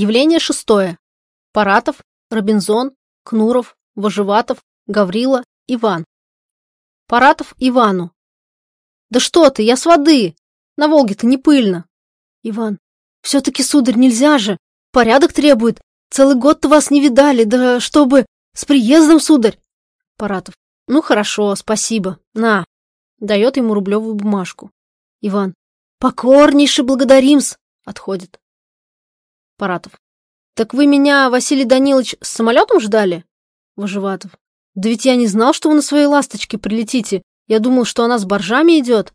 Явление шестое. Паратов, Робинзон, Кнуров, Вожеватов, Гаврила, Иван. Паратов Ивану. «Да что ты, я с воды! На Волге-то не пыльно!» Иван. «Все-таки, сударь, нельзя же! Порядок требует! Целый год-то вас не видали, да чтобы... С приездом, сударь!» Паратов. «Ну хорошо, спасибо. На!» Дает ему рублевую бумажку. Иван. «Покорнейше благодарим-с!» Отходит. Паратов. «Так вы меня, Василий Данилович, с самолетом ждали?» Выживатов. «Да ведь я не знал, что вы на своей ласточке прилетите. Я думал, что она с боржами идет».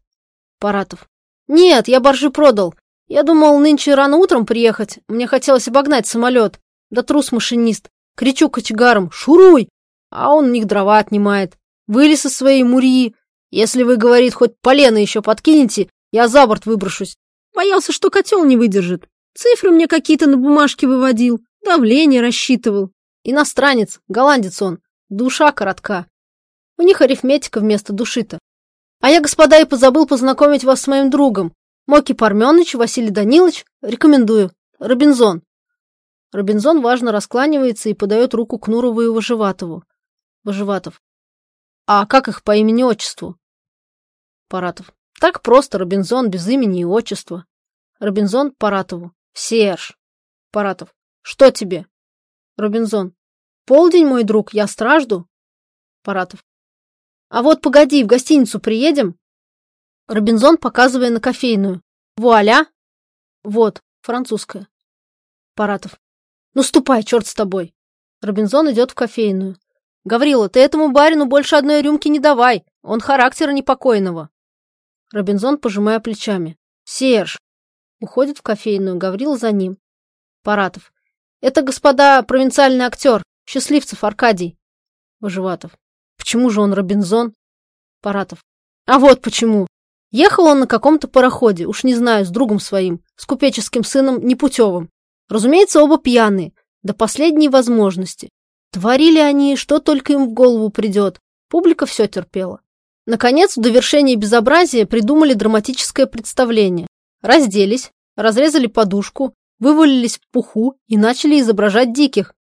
Паратов. «Нет, я боржи продал. Я думал нынче рано утром приехать. Мне хотелось обогнать самолет. Да трус машинист. Кричу кочегарам «Шуруй!» А он у них дрова отнимает. Вылез из своей мурьи. Если вы, говорит, хоть полено еще подкинете, я за борт выброшусь. Боялся, что котел не выдержит. Цифры мне какие-то на бумажке выводил, давление рассчитывал. Иностранец, голландец он, душа коротка. У них арифметика вместо души-то. А я, господа, и позабыл познакомить вас с моим другом. Моки Парменыч Василий Данилович, рекомендую. Робинзон. Робинзон важно раскланивается и подает руку Кнурову и Выживатову. Выживатов. А как их по имени-отчеству? Паратов. Так просто, Робинзон, без имени и отчества. Робинзон Паратову. Серж. Паратов. Что тебе? Робинзон. Полдень, мой друг, я стражду. Паратов. А вот погоди, в гостиницу приедем? Робинзон, показывая на кофейную. Вуаля. Вот, французская. Паратов. Ну ступай, черт с тобой. Робинзон идет в кофейную. Гаврила, ты этому барину больше одной рюмки не давай. Он характера непокойного. Робинзон, пожимая плечами. Серж, Уходит в кофейную, Гаврил за ним. Паратов. Это, господа, провинциальный актер, Счастливцев Аркадий. Выживатов. Почему же он Робинзон? Паратов. А вот почему. Ехал он на каком-то пароходе, уж не знаю, с другом своим, с купеческим сыном Непутевым. Разумеется, оба пьяные, до последней возможности. Творили они, что только им в голову придет. Публика все терпела. Наконец, в довершении безобразия придумали драматическое представление. Разделись, разрезали подушку, вывалились в пуху и начали изображать диких.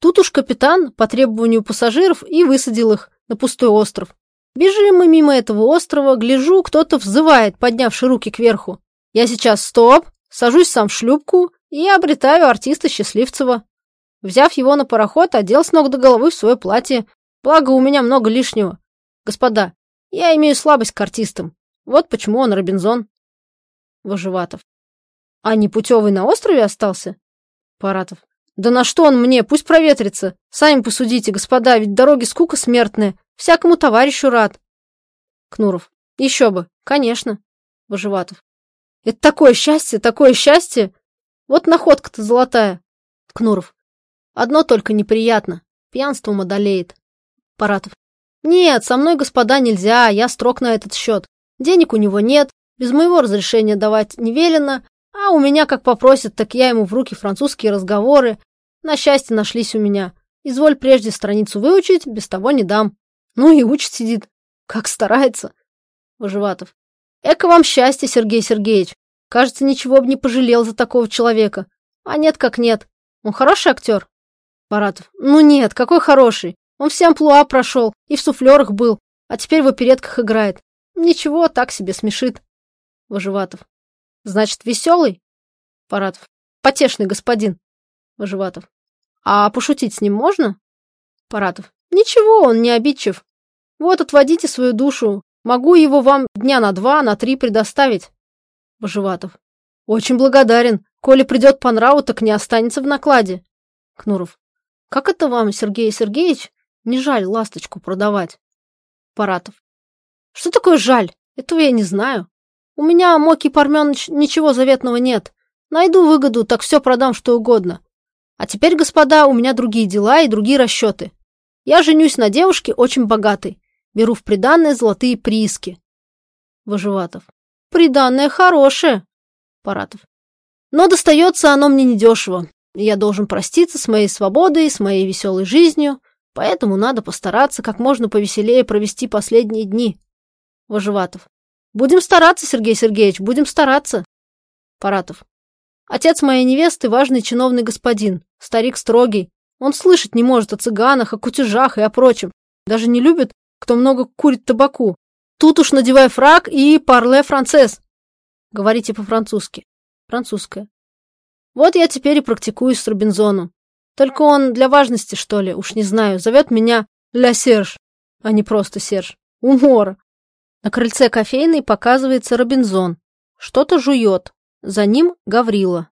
Тут уж капитан по требованию пассажиров и высадил их на пустой остров. Бежим мы мимо этого острова, гляжу, кто-то взывает, поднявши руки кверху. Я сейчас стоп, сажусь сам в шлюпку и обретаю артиста Счастливцева. Взяв его на пароход, одел с ног до головы в свое платье. Благо, у меня много лишнего. Господа, я имею слабость к артистам. Вот почему он Робинзон. Вожеватов. А непутевый на острове остался? Паратов. Да на что он мне? Пусть проветрится. Сами посудите, господа, ведь дороги скука смертная. Всякому товарищу рад. Кнуров. Еще бы, конечно. Вожеватов. Это такое счастье, такое счастье. Вот находка-то золотая. Кнуров. Одно только неприятно. Пьянством одолеет. Паратов. Нет, со мной, господа, нельзя, я строг на этот счет. Денег у него нет, без моего разрешения давать не велено, а у меня как попросят, так я ему в руки французские разговоры. На счастье нашлись у меня. Изволь прежде страницу выучить, без того не дам. Ну и учит сидит. Как старается. Выживатов. Эко вам счастье, Сергей Сергеевич. Кажется, ничего бы не пожалел за такого человека. А нет как нет. Он хороший актер? Паратов. Ну нет, какой хороший. Он все амплуа прошел и в суфлерах был, а теперь в оперетках играет. Ничего, так себе смешит. Выживатов. Значит, веселый? Паратов. Потешный господин. Выживатов. А пошутить с ним можно? Паратов. Ничего, он не обидчив. Вот отводите свою душу. Могу его вам дня на два, на три предоставить. Выживатов. Очень благодарен. Коли придет по нраву, так не останется в накладе. Кнуров. Как это вам, Сергей Сергеевич, не жаль ласточку продавать? Паратов. Что такое жаль? Этого я не знаю. У меня, Моки Парменыч, ничего заветного нет. Найду выгоду, так все продам что угодно. А теперь, господа, у меня другие дела и другие расчеты. Я женюсь на девушке очень богатой. Беру в приданное золотые прииски. Выживатов. Приданное хорошее. Паратов. Но достается оно мне недешево. Я должен проститься с моей свободой, с моей веселой жизнью, поэтому надо постараться как можно повеселее провести последние дни. Выживатов. Будем стараться, Сергей Сергеевич, будем стараться. Паратов. Отец моей невесты важный чиновный господин, старик строгий. Он слышать не может о цыганах, о кутежах и о прочем. Даже не любит, кто много курит табаку. Тут уж надевай фраг и парле францез. Говорите по-французски. Французское. Вот я теперь и практикуюсь с Робинзоном. Только он для важности, что ли, уж не знаю, зовет меня Ля Серж, а не просто Серж. Умора. На крыльце кофейной показывается Робинзон. Что-то жует. За ним Гаврила.